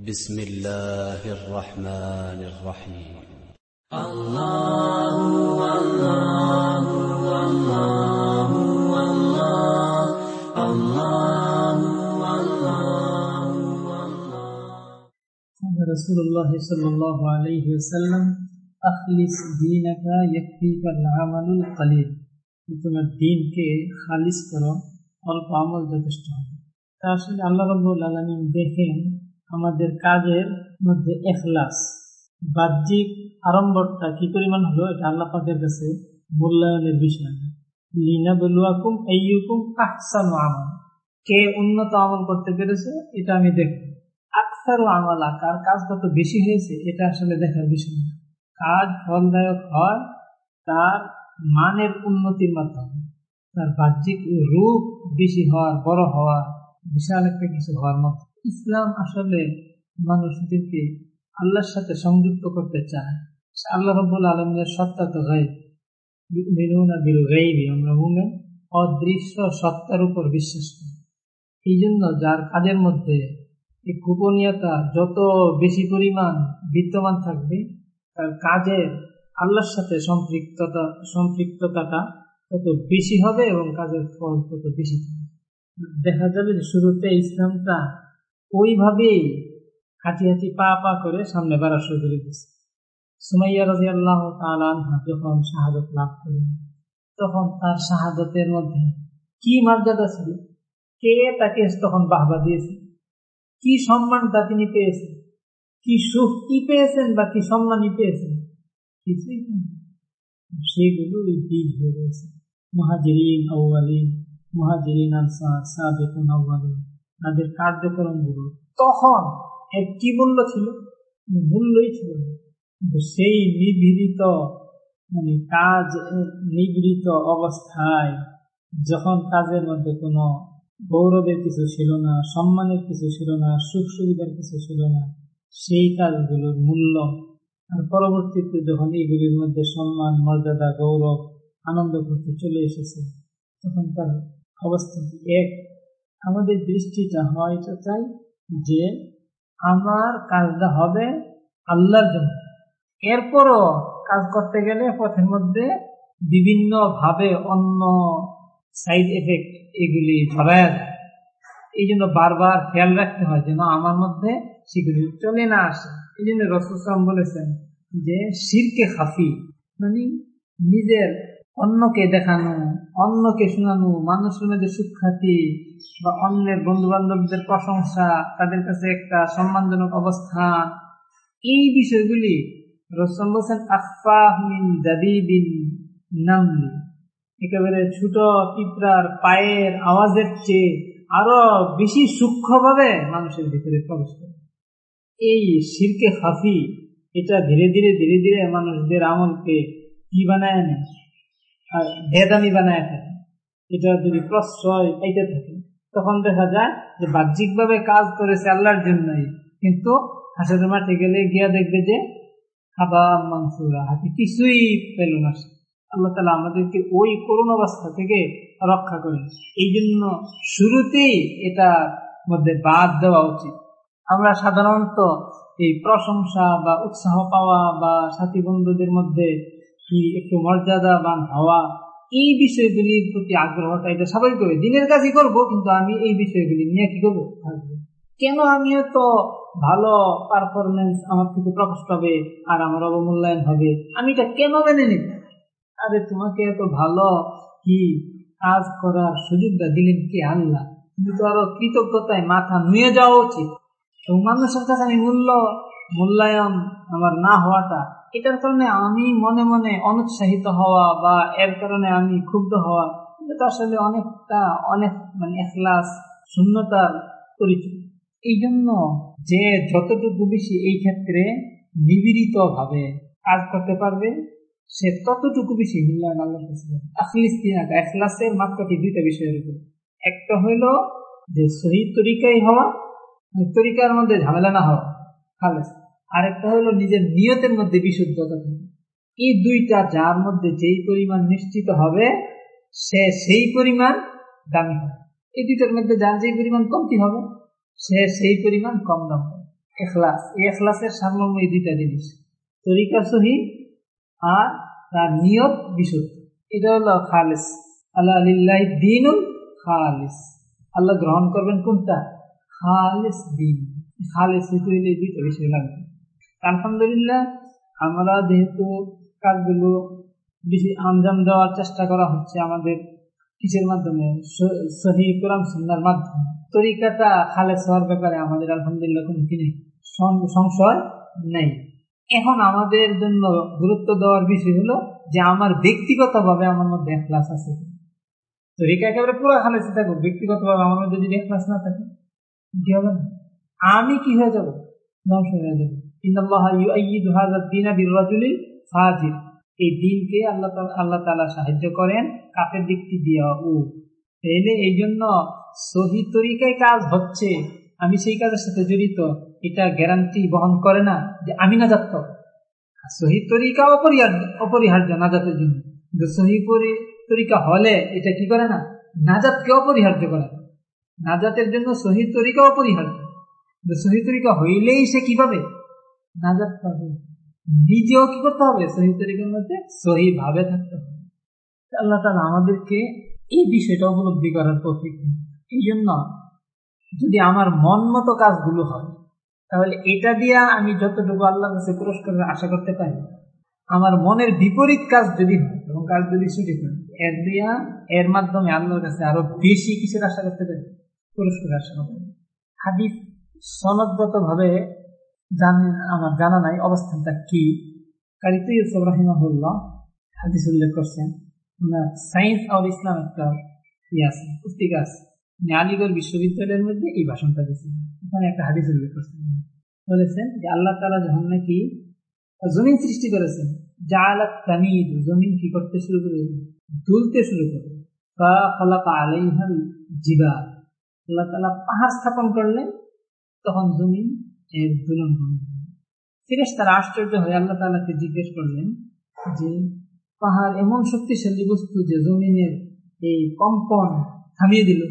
بسم الله الرحمن الرحيم قال رسول الله صلى الله عليه وسلم أخلص دينك يكفيك العمل القليل তোমার দিনকে খালিস করো অল্প আমল যথেষ্ট হবে তা আসলে আল্লাহ রব্বুল আলমিন দেখেন আমাদের কাজের মধ্যে এখলাস। বাহ্যিক আড়ম্বরটা কি পরিমাণ হলো, এটা আল্লাহ পাকের কাছে মূল্যায়নের বিষয়। লিনা বলুয়াকুম এইকুম আহসানু আমল। কে উন্নত আমল করতে পেরেছে, এটা আমি দেখব। আকসারও আমল, কার কাজ কত বেশি হয়েছে, এটা আসলে দেখার বিষয় না। কাজ ফলদায়ক হয় তার মানের উন্নতির মাধ্যমে। তার বাহ্যিক রূপ বেশি হওয়ার, বড় হওয়ার, বিশাল একটা কিছু হওয়ার মতো ইসলাম আসলে মানুষদেরকে আল্লাহর সাথে সংযুক্ত করতে চায়। আল্লাহ রব্বুল আলমের সত্তা তো বিল গাইবি আমরা মুমেন, অদৃশ্য সত্তার উপর বিশ্বাস করি। এই জন্য যার কাজের মধ্যে এই গোপনীয়তা যত বেশি পরিমাণ বিদ্যমান থাকবে, তার কাজের আল্লাহর সাথে সম্পৃক্ততা, সম্পৃক্ততাটা তত বেশি হবে এবং কাজের ফল তত বেশি থাকবে। দেখা যাবে শুরুতে ইসলামটা ওইভাবেই হাঁটি হাঁটি পা পা করে সামনে বাড়া শুরু করে দিচ্ছে সুমাইয়া রাজি আল্লাহ তালহা যখন শাহাদত লাভ করলেন, তখন তার শাহাদতের মধ্যে কি মর্যাদা ছিল? কে তাকে তখন বাহবা দিয়েছে? কি সম্মানটা তিনি পেয়েছেন? কি সুখ কি পেয়েছেন বা কি সম্মানই পেয়েছেন? কিছুই সেগুলো দিক হয়ে রয়েছে মহাজিরিন আউ্বালিন মহাজিরিন আনসার, সাদেকুন আউ্বালিন তাদের কার্যক্রমগুলো। তখন এর কি মূল্য ছিল? মূল্যই ছিল কিন্তু সেই নিভৃত মানে কাজ নিবৃত অবস্থায় যখন কাজের মধ্যে কোনো গৌরবের কিছু ছিল না, সম্মানের কিছু ছিল না সুখ সুবিধার কিছু ছিল না, সেই কাজগুলোর মূল্য। আর পরবর্তীতে যখন এগুলির মধ্যে সম্মান, মর্যাদা, গৌরব, আনন্দ করতে চলে এসেছে, তখন তার অবস্থা এক? আমাদের দৃষ্টিটা হয় চাই যে আমার কাজটা হবে আল্লাহর জন্য। এরপরও কাজ করতে গেলে পথের মধ্যে বিভিন্ন ভাবে অন্য সাইড এফেক্ট এগুলি যায় এই জন্য বারবার খেয়াল রাখতে হয় যেন আমার মধ্যে সেগুলি চলে না আসে। এই জন্য রসুলাম বলেছেন যে শিরকে খাফি মানে নিজের অন্যকে দেখানো, অন্যকে শোনানো মানুষের মধ্যে সুখ্যাতি বা অন্যের বন্ধু বান্ধবদের প্রশংসা, তাদের কাছে একটা সম্মানজনক অবস্থান। এই বিষয়গুলি রসম বলছেন আফাহ মিন দাদিবিন একেবারে ছোট পিঁপড়ার পায়ের আওয়াজের চেয়ে আরও বেশি সূক্ষ্মভাবে মানুষের ভিতরে প্রবেশ করে। এই শিরকে খাফি, এটা ধীরে ধীরে ধীরে ধীরে মানুষদের আমলকে কি বানায় নেয়? আর ভেদামি বানায় থাকে। এটা যদি প্রশ্রয় পাইতে থাকে তখন দেখা যায় যে বাহ্যিকভাবে কাজ করেছে আল্লাহর জন্যই। কিন্তু হাসের মাঠে গেলে গিয়া দেখবে যে হাবা মাংসুরা হাতে কিছুই পেল না। আল্লাহ তালা আমাদেরকে ওই করুণ অবস্থা থেকে রক্ষা করেন। এই জন্য শুরুতেই এটা মধ্যে বাদ দেওয়া উচিত। আমরা সাধারণত এই প্রশংসা বা উৎসাহ পাওয়া বা সাথী বন্ধুদের মধ্যে কি একটু মর্যাদাবান হওয়া এই বিষয়গুলির প্রতি আগ্রহটা এটা সবাই করবে দিনের কাজই করব, কিন্তু আমি এই বিষয়গুলি নিয়ে কি করব? থাকব কেন আমিও তো ভালো পারফরমেন্স আমার থেকে প্রকাশ পাবে আর আমার অবমূল্যায়ন হবে? আমি এটা কেন মেনে নিব? আরে তোমাকে এত ভালো কি কাজ করার সুযোগটা দিলেন কি আল্লাহ? কিন্তু আরও কৃতজ্ঞতায় মাথা নুয়ে যাওয়া উচিত। মানুষের কাছে আমি মূল্য, মূল্যায়ন আমার না হওয়াটা এটার কারণে আমি মনে মনে অনুৎসাহিত হওয়া বা এর কারণে আমি ক্ষুব্ধ হওয়া, এটা আসলে অনেকটা, অনেক মানে এখলাস, শূন্যতার পরিচয়। এই জন্য যে যতটুকু বেশি এই ক্ষেত্রে নিবিড়িত ভাবে কাজ করতে পারবে, সে ততটুকু বেশি মূল্যায়ন আল্লাহ আখলিস তিনাকা এখলাসের মাত্রাটি দুইটা বিষয়ের উপর। একটা হইল যে সহি তরিকাই হওয়া তরিকার মধ্যে ঝামেলা না হওয়া, খালেস। আরেকটা হলো নিজের নিয়তের মধ্যে বিশুদ্ধতা এই দুইটা যার মধ্যে যেই পরিমাণ নিশ্চিত হবে, সে সেই পরিমাণ দামি হবে। এই দুইটার মধ্যে যার যেই পরিমাণ কমতি হবে, সে সেই পরিমাণ কম দাম হবে। এখলাস, এই এখলাসের সারমর্ম এই দুইটা জিনিস। তরিকা সহি আর তার নিয়ত বিশুদ্ধ। এটা হলো খালেস। আল্লাহ আলিল্লাহ দিনুল খালিস। আল্লাহ গ্রহণ করবেন কোনটা? খালিস দিন খালিস হইলে দুইটা বিষয় লাগবে। আলহামদুলিল্লাহ, আমরা যেহেতু কাজগুলো বেশি আঞ্জাম দেওয়ার চেষ্টা করা হচ্ছে আমাদের কিসের মাধ্যমে? সহি কোরআন সুন্নার মাধ্যমে। তরিকাটা খালেস হওয়ার ব্যাপারে আমাদের আলহামদুলিল্লাহ কোনো কি নেই সংশয় নেই। এখন আমাদের জন্য গুরুত্ব দেওয়ার বিষয় হলো যে আমার ব্যক্তিগতভাবে আমার মধ্যে এখলাস আছে তরিকা একেবারে পুরো খালেসে থাকব ব্যক্তিগতভাবে আমার মধ্যে যদি এখলাস না থাকে, কি হবে আমি কি হয়ে যাব? ধ্বংস হয়ে যাব। এই দিনকে আল্লাহ আল্লাহ তালা সাহায্য করেন দিকটি এই জন্য তরিকায় কাজ হচ্ছে, আমি সেই কাজের সাথে জড়িত, এটা গ্যারান্টি বহন করে না যে আমি না যাত্র সহি তরিকা অপরিহার্য অপরিহার্য নাজাতের জন্য। সহি তরিকা হলে এটা কি করে না? নাজাতকে অপরিহার্য করে। নাজাতের জন্য সহি তরিকা অপরিহার্য। সহি তরিকা হইলেই সে কি পাবে? নাজাত পাবে নিজেও কি করতে হবে? সহি তরিকার মধ্যে সহি ভাবে থাকতে হবে। আল্লাহ তালা আমাদেরকে এই বিষয়টা উপলব্ধি করার প্রতীক এই জন্য যদি আমার মন মতো কাজগুলো হয়, তাহলে এটা দিয়া আমি যতটুকু আল্লাহর কাছে পুরস্কারের আশা করতে পারি, আমার মনের বিপরীত কাজ যদি হয় এবং কাজ যদি ছুটি হয়, এর দিয়া এর মাধ্যমে আল্লাহর কাছে আরও বেশি কিসের আশা করতে পারি? পুরস্কারের আশা করতে পারি। হাদিস সনদগত ভাবে জানেন আমার জানা নাই, অবস্থানটা কি? কারিত ইউসুফ রাহিমাহুল্লাহ হাদিস উল্লেখ করছেন সায়েন্স আর ইসলাম একটা ইয়ে আছে, পুস্তিকা আছে। আলিগড় বিশ্ববিদ্যালয়ের মধ্যে এই ভাষণটা দিয়েছেন। ওখানে একটা হাদিস উল্লেখ করছেন। বলেছেন যে আল্লাহ তালা যখন নাকি জমিন সৃষ্টি করেছেন যা জালাত তামিদ, জমিন কি করতে শুরু করে দুলতে শুরু করে। আল্লাহ তালা পাহাড় স্থাপন করলেন, তখন জমিন এর দুলন ফিরেস তারা আশ্চর্য হয়ে আল্লাহ তালাকে জিজ্ঞেস করলেন যে, পাহাড় এমন শক্তিশালী বস্তু যে জমিনের এই কম্পন থামিয়ে দিল?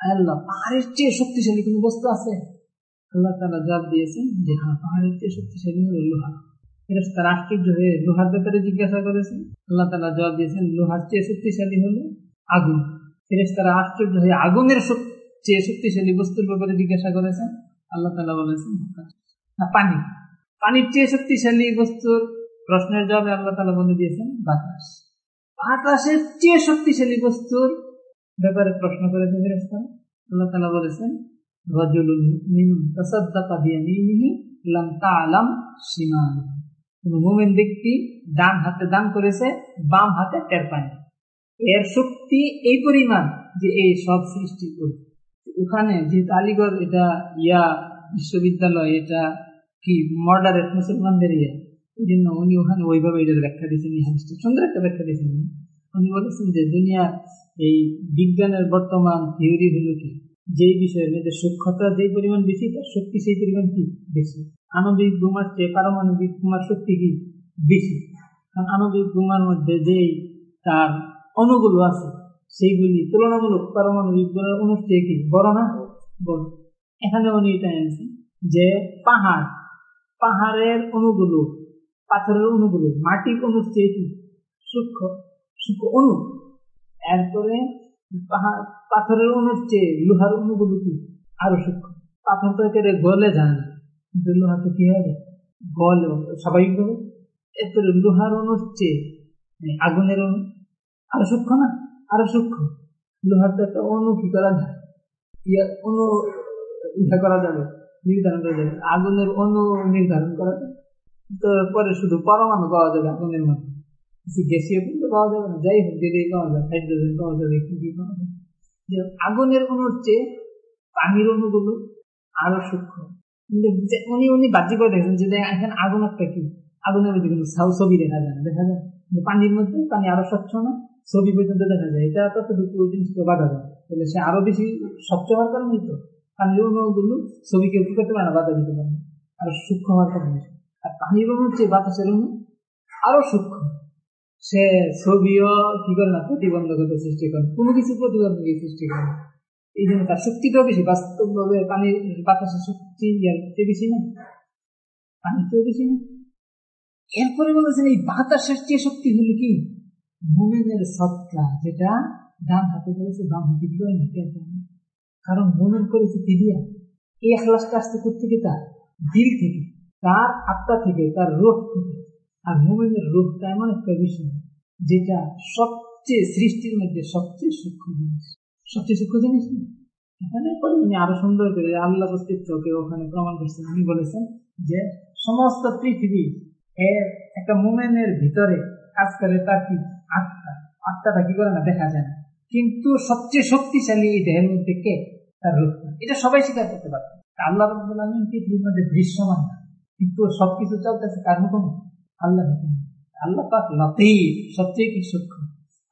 আল্লাহ, পাহাড়ের চেয়ে শক্তিশালী কোনো বস্তু আছে? আল্লাহ তালা জবাব দিয়েছেন যে হ্যাঁ পাহাড়ের চেয়ে শক্তিশালী হলো লোহা। ফেরেস তার আশ্চর্য হয়ে লোহার ব্যাপারে জিজ্ঞাসা করেছেন। আল্লাহ তালা জবাব দিয়েছেন, লোহার চেয়ে শক্তিশালী হলো আগুন। ফেরেস তারা আশ্চর্য হয়ে আগুনের চেয়ে শক্তিশালী বস্তুর ব্যাপারে জিজ্ঞাসা করেছেন আল্লাহ তালা বলেছেন, না, পানি। পানির চেয়ে শক্তিশালী বস্তুর প্রশ্নের জবাবে আল্লাহ তালা বলে দিয়েছেন, বাতাস। বাতাসের চেয়ে শক্তিশালী বস্তুর ব্যাপারে প্রশ্ন করেছে ফেরেস্তা আল্লাহ তালা বলেছেন ডান হাতে দান করেছে, বাম হাতে এর শক্তি এই পরিমাণ যে এই সব সৃষ্টি করছে। ওখানে যেহেতু আলিগড় এটা ইয়া বিশ্ববিদ্যালয়, এটা কি মর্ডারেট মুসলমানদের ইয়ে। এই জন্য উনি ওখানে ওইভাবে এটার ব্যাখ্যা দিয়েছেন, এই হাদিসটা সুন্দর একটা ব্যাখ্যা দিয়েছেন উনি। বলেছেন যে দুনিয়া, এই বিজ্ঞানের বর্তমান থিওরি হলো কি? যে বিষয়ের মধ্যে সূক্ষ্মতা যেই পরিমাণ বেশি, তার শক্তি সেই পরিমাণ কি? বেশি। আণবিক বোমার চেয়ে পারমাণবিক বোমার শক্তি কি? বেশি। কারণ আণবিক বোমার মধ্যে যেই তার অণুগুলো আছে সেইগুলি তুলনামূলক পারমাণবিক অণুর চেয়ে কি? বড় না? বড় এখানে উনি এটা এনেছেন যে পাহাড়, পাহাড়ের অনুগুলো, পাথরের অণুগুলো মাটির চেয়ে কি? সূক্ষ্ম সূক্ষ্ম অণু। এরপরে পাথরের অণুর চেয়ে লোহার অনুগুলো কি? আরও সূক্ষ্ম। পাথর তো একেবারে গলে যায় না। কিন্তু লোহা তো কি হবে? গল স্বাভাবিকভাবে। এরপরে লোহার অণুর চেয়ে আগুনের অনু আরও সূক্ষ্ম না? আরও সূক্ষ্ম। লোহার তো একটা অণু কি করা যায়? ইয়া অণু ইহা করা যাবে, নির্ধারণ করা যাবে, আগুনের অণু নির্ধারণ করা যাবে। পরে শুধু পরমাণু পাওয়া যাবে আগুনের মধ্যে। কিছু গ্যাসীয় কিন্তু পাওয়া যাবে না। যাই হোক, যেটাই পাওয়া যায় হাইড্রোজেন পাওয়া যাবে, কি পাওয়া যাবে। যে আগুনের অণুর চেয়ে পানির অণুগুলো আরও সূক্ষ্ম। কিন্তু উনি উনি বাহ্যিক করে দেখেন যে এখানে আগুন একটা কি? আগুনের মধ্যে কিন্তু ছবি দেখা যায় দেখা যায় পানির মধ্যে পানি আরও স্বচ্ছ না? ছবি পর্যন্ত দেখা যায়। এটা ততটুকু জিনিসকে বাধা দেয় তাহলে সে আরও বেশি স্বচ্ছ হওয়ার কারণেই তো? পানির অণুগুলো ছবিকে কি করতে পারে না, বাধা দিতে পারে আরও সূক্ষ্ম হওয়ার কারণে আর পানির অণুর হচ্ছে বাতাসের অণু আরও সূক্ষ্ম। সে ছবিও কি করে না প্রতিবন্ধকতা সৃষ্টি করে। কোনো কিছু প্রতিবন্ধক সৃষ্টি করে এই জন্য তার শক্তিটাও বেশি। বাস্তবভাবে পানির বাতাসের শক্তি বেশি না। পানিতেও বেশি না। এরপরে বলেছেন এই বাতাসের চেয়ে শক্তি হলো কি? মোমেনের সৎকা, যেটা ডান হাতে করেছে, বাম হাতে কি করে কারণ মোমেন করেছে কি এই এখলাসটা আসতে থেকে তার। দিল থেকে, তার আত্মা থেকে, তার রোগ থেকে। আর মোমেনের রোগটা এমন একটা বিষয়, যেটা সবচেয়ে সৃষ্টির মধ্যে সবচেয়ে সূক্ষ্ম জিনিস। সবচেয়ে সূক্ষ্ম জিনিস এখানে উনি আরও সুন্দর করে আল্লাহ অস্তিত্বকে ওখানে প্রমাণ করছেন। উনি বলেছেন যে সমস্ত পৃথিবী এর একটা মোমেনের ভিতরে কাজ করে তার কি? আত্মাটা কি করে না? দেখা যায় না। কিন্তু সবচেয়ে শক্তিশালী এই দেহের মধ্যে কে? তার রূপটা এটা সবাই স্বীকার করতে পারে আল্লাহ পৃথিবীর মধ্যে দৃশ্যমান কিন্তু সবকিছু চলতেছে কার হুকুম? আল্লাহ আল্লাহ পাক লতিফ, সবচেয়ে কি সূক্ষ্ম?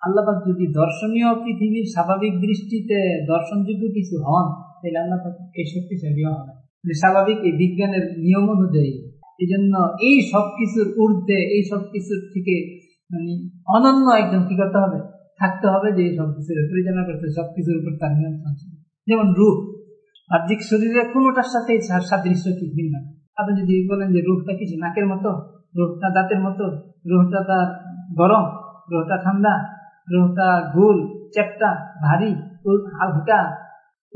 আল্লাহ পাক যদি দর্শনীয় পৃথিবীর স্বাভাবিক দৃষ্টিতে দর্শনযোগ্য কিছু হন, তাহলে আল্লাহ পাক এই শক্তিশালী হবে স্বাভাবিক এই বিজ্ঞানের নিয়ম অনুযায়ী। এই জন্য এই সব কিছুর ঊর্ধ্বে, এই সব কিছুর থেকে মানে অনন্য একজন কি করতে হবে? থাকতে হবে যে সব কিছুর পরিচালনা করতে সব কিছুর উপর তার নিয়ন্ত্রণ ছিল যেমন রূপ, বাহ্যিক শরীরের কোনোটার সাথে সাদৃশ্য কি ভিন্ন? আপনি যদি বলেন যে রূপটা কিছু নাকের মতো, রূপটা দাঁতের মতো, রূপটা তার গরম, রূপটা ঠান্ডা, রূপটা গোল চ্যাপটা ভারী হালকা,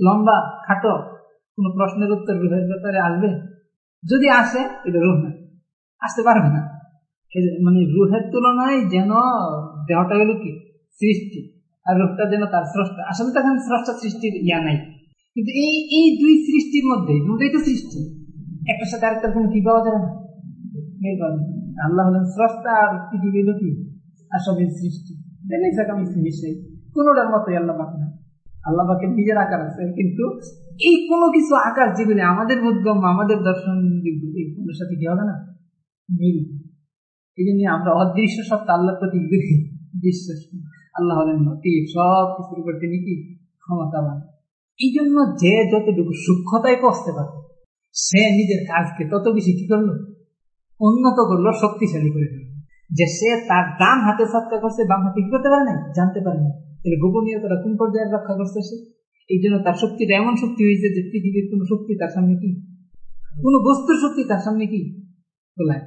লম্বা, খাটো, কোনো প্রশ্নের উত্তর রুহের ব্যাপারে আসবে? যদি আসে, এটা রুহ না। আসতে পারবে না। মানে রুহের তুলনায় যেন দেহটা হলো কি? সৃষ্টি। আর রূপটা যেন তার স্রষ্টা। আসলে তখন স্রষ্টা সৃষ্টির ইয়া নাই। কিন্তু এই এই দুই সৃষ্টির মধ্যে, দুটাই তো সৃষ্টি। একটার সাথে আরেকটার কোনো কি পাওয়া যাবে না? আল্লাহ হলেন স্রষ্টা আর পৃথিবী হলো কি? আসবের সৃষ্টি। কোনোটার মতোই আল্লাহ পাক না। আল্লাহ পাকের নিজের আকার আছে, কিন্তু এই কোনো কিছু আকার যেগুলি আমাদের বোধগম্য আমাদের দর্শন কোনোর সাথে কি হবে না? মিল। এই জন্য আমরা অদৃশ্য সত্তা আল্লাহর প্রতি বিশ্বাস আল্লাহ হলেন সব কিছুর উপর তিনি কি? ক্ষমতাবান। এই জন্য যে যতটুকু সূক্ষ্মতায় পৌঁছতে পারে, সে নিজের কাজকে তত বেশি কি করল? উন্নত করল, শক্তিশালী করে ফেলল যে সে তার ডান হাতে সৎকার করছে, বাম হাতে কি করতে পারে না জানতে পারে না তাহলে গোপনীয়তাটা কোন পর্যায়ে রক্ষা করছে সে? এই জন্য তার শক্তিটা এমন শক্তি হয়েছে যে পৃথিবীর কোন শক্তি তার সামনে কি? কোন বস্তুর শক্তি তার সামনে কি? খোলায়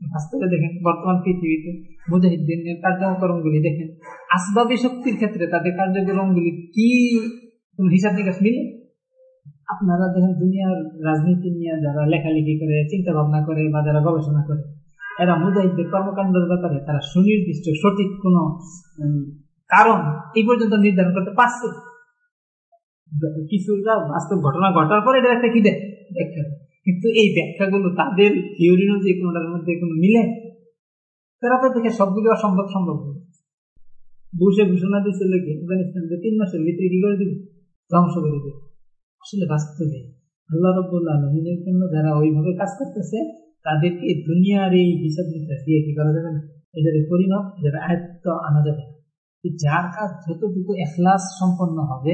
বাস্তবে দেখেন, বর্তমান পৃথিবীতে মুজাহিদ্দিন কার্যক্রমগুলি দেখেন। আসবাবী শক্তির ক্ষেত্রে তাদের কার্যক্রমগুলি কি? হিসাব নিকাশ মিলে? আপনারা দেখেন, দুনিয়ার রাজনীতি নিয়ে যারা লেখালেখি করে চিন্তা ভাবনা করে বা যারা গবেষণা করে, এরা মুজাহিদদের কর্মকাণ্ডের ব্যাপারে তারা সুনির্দিষ্ট, সঠিক কোন কারণ এই পর্যন্ত নির্ধারণ করতে পারছে। কিছুটা বাস্তব ঘটনা ঘটার পরে এটা একটা কি দেয় ব্যাখ্যা কিন্তু এই ব্যাখ্যাগুলো তাদের থিওরি অনুযায়ী কোনটার মধ্যে কোনো মিলে? তারা তো দেখে সবগুলি অসম্ভব সম্ভব বুঝে ঘোষণা দিয়েছিল কি, আফগানিস্তান যে তিন মাসের ভিতরে কি করে দিবে? ধ্বংস করে দিবে। আসলে বাস্তবে আল্লাহ রব্বুল আলমিনের জন্য যারা ওইভাবে কাজ করতেছে, তাদেরকে দুনিয়ার এই হিসাব নিকাশ দিয়ে কি করা যাবে এদের পরিমাপ, এদের আয়ত্ত আনা যাবে যার কাজ যতটুকু এখলাস সম্পন্ন হবে,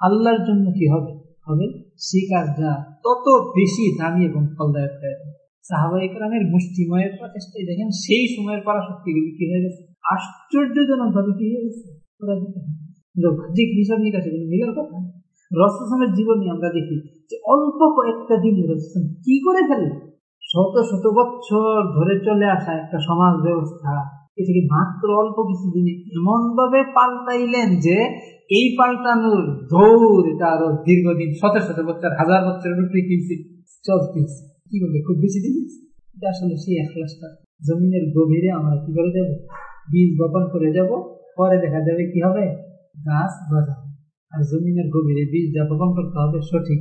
আল্লাহর জন্য কি হবে? হবে। সেই কাজটা তত বেশি দামি এবং ফলদায়ক হয়ে যাবে। সাহাবাহিকের মুষ্টিময়ের প্রচেষ্টায় দেখেন, সেই সময়ের পরাশক্তিগুলি কি হয়ে গেছে? আশ্চর্যজনক ভাবে কি হয়ে গেছে বাহ্যিক হিসাব নিকাশে মিলের কথা রসমের জীবনে আমরা দেখি যে অল্প কয়েকটা দিন রসম কি করে ফেললেন? শত শত বছর ধরে চলে আসা একটা সমাজ ব্যবস্থা এটাকে মাত্র অল্প কিছু দিনে এমন ভাবে পাল্টাইলেন যে এই পাল্টানোর দৌড় এটা আরও দীর্ঘদিন, শত শত বছর, হাজার বছরের উপরে চলতেছে কি বলবে? খুব বেশি দিন এটা আসলে সেই এখলাসটা জমিনের গভীরে আমরা কি করে যাব? বীজ বপন করে যাব। পরে দেখা যাবে কি হবে? গাছ গজাবে আর জমিনের গভীরে বীজ যা বপন করতে হবে সঠিক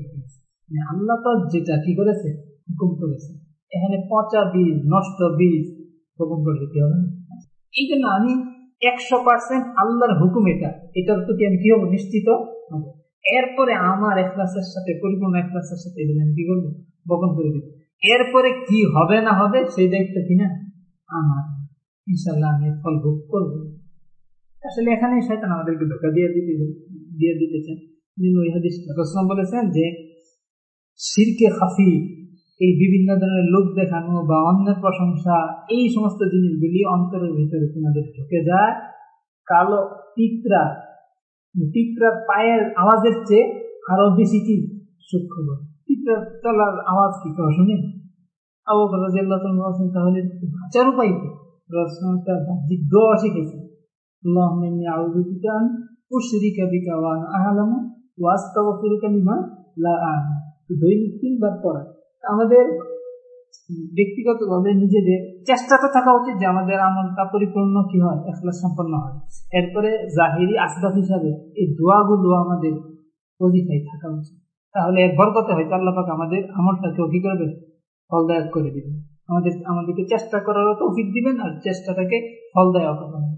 মানে আল্লাহ যেটা কি করেছে? হুকুম করেছে। এখানে পচা বীজ, নষ্ট বীজ বপন করলে কি হবে এই জন্য আমি একশো পার্সেন্ট আল্লাহর হুকুম এটা। এটার প্রতি আমি কি হব? নিশ্চিত হব। এরপরে আমার এখলাসের সাথে, পরিপূর্ণ এখলাসের সাথে আমি কি করব? বপন করে দিব। এরপরে কি হবে না হবে সেই দায়িত্ব কিনা? আমার। ইনশাল্লাহ আমি ফল ভোগ করব। আসলে এখানে শয়তান আমাদেরকে ধোকা দিয়ে দিতে দিয়ে দিতেছেন। বলেছেন যে সিরকে খাফি এই বিভিন্ন ধরনের লোক দেখানো বা অন্যের প্রশংসা, এই সমস্ত জিনিসগুলি অন্তরের ভিতরে তোমাদের ঢুকে যায়। কালো টিকরা টিকরার পায়ের আওয়াজের চেয়ে আরও বেশি কি সূক্ষ্ম টিকরার তলার আওয়াজ কি কেউ শুনে? আবহাওয়া তাহলে বাঁচার উপায় তো রসমাতা শিখেছে দৈনিক তিনবার পড়া। আমাদের ব্যক্তিগতভাবে নিজেদের চেষ্টা তো থাকা উচিত যে আমাদের আমলটা পরিপূর্ণ কি হয়, এখলাস সম্পন্ন হয়। এরপরে জাহিরি আসবাব হিসাবে এই দোয়াগুলো আমাদের অজিফাই থাকা উচিত। তাহলে এর বরকতে হয়তো আল্লাপাক আমাদের আমলটাকেও কি করবে ফলদায়ক করে দিবেন। আমাদের, আমাদেরকে চেষ্টা করারও তৌফিক দিবেন আর চেষ্টাটাকে ফলদায়ক করবেন